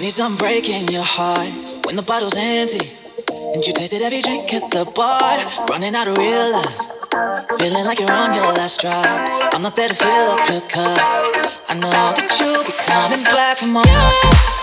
he's done breaking your heart when the bottle's empty. And you tasted every drink at the bar, running out of real life. Feeling like you're on your last drop. I'm not there to fill up your cup. I know that you'll be coming back for more.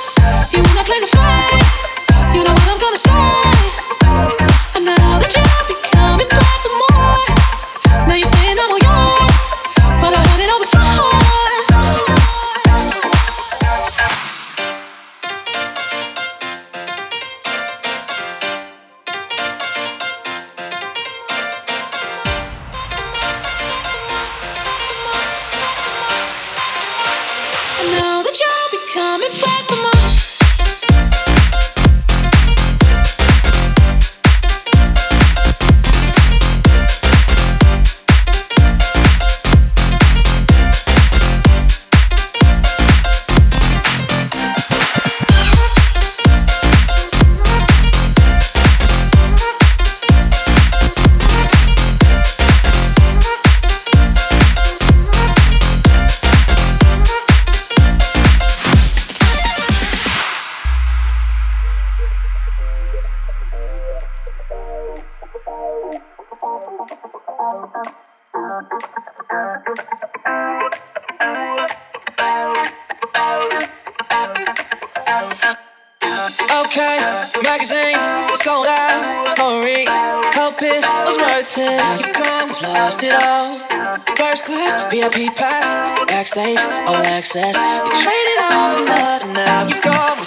It. You come, lost it all. First class, VIP pass, backstage, all access. You traded all for love, now you've gone